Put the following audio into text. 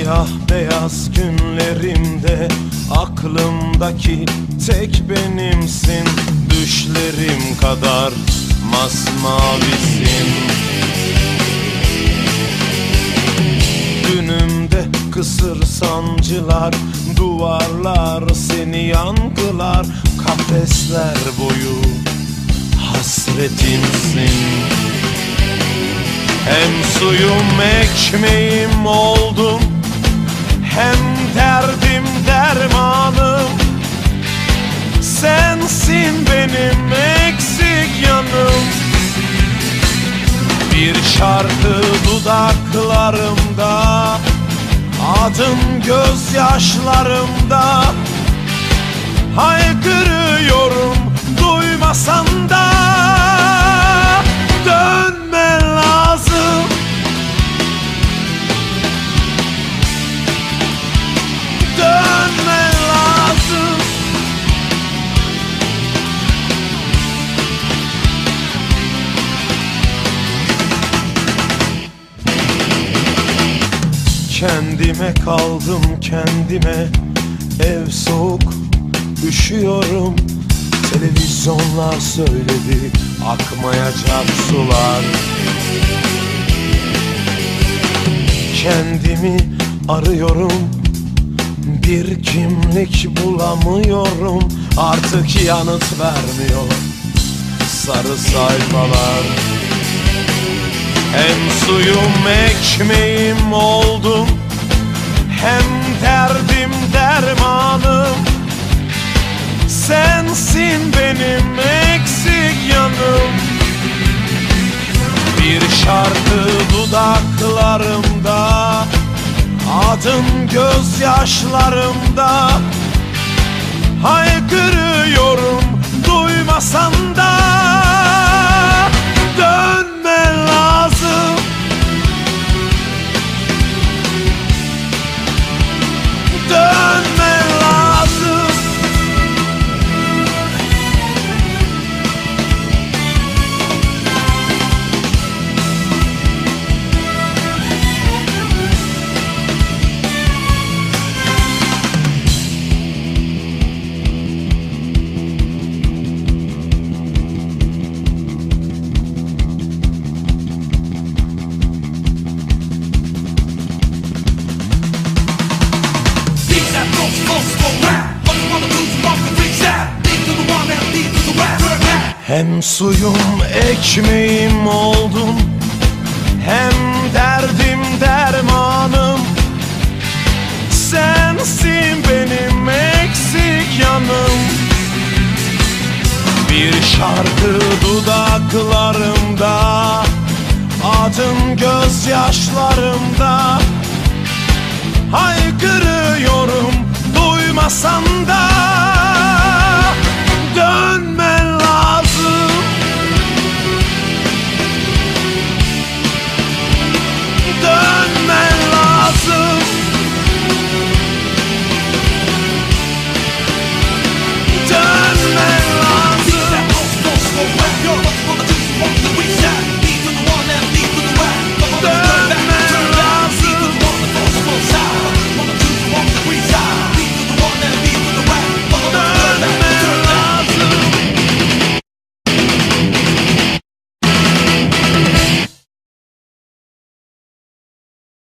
Siyah beyaz günlerimde Aklımdaki tek benimsin. Düşlerim kadar masmavisin. Dünümde kısır sancılar Duvarlar seni yankılar Kafesler boyu hasretimsin. Hem suyum ekmeğim oldum hem derdim dermanım Sensin benim eksik yanım. Bir şarkı dudaklarımda Adım gözyaşlarımda. Haykırıyorum Kendime kaldım kendime. Ev soğuk üşüyorum. Televizyonlar söyledi akmayacak sular. Kendimi arıyorum Bir kimlik bulamıyorum. Artık yanıt vermiyor Sarı sayfalar hem suyum ekmeğim oldum Hem derdim dermanım. Sensin benim eksik yanım. Bir şarkı dudaklarımda Adın gözyaşlarımda. Haykırıyorum duymasan Hem suyum ekmeğim oldum. Hem derdim dermanım. Sensin benim eksik yanım. Bir şarkı dudaklarımda Adın gözyaşlarımda. Haykırıyorum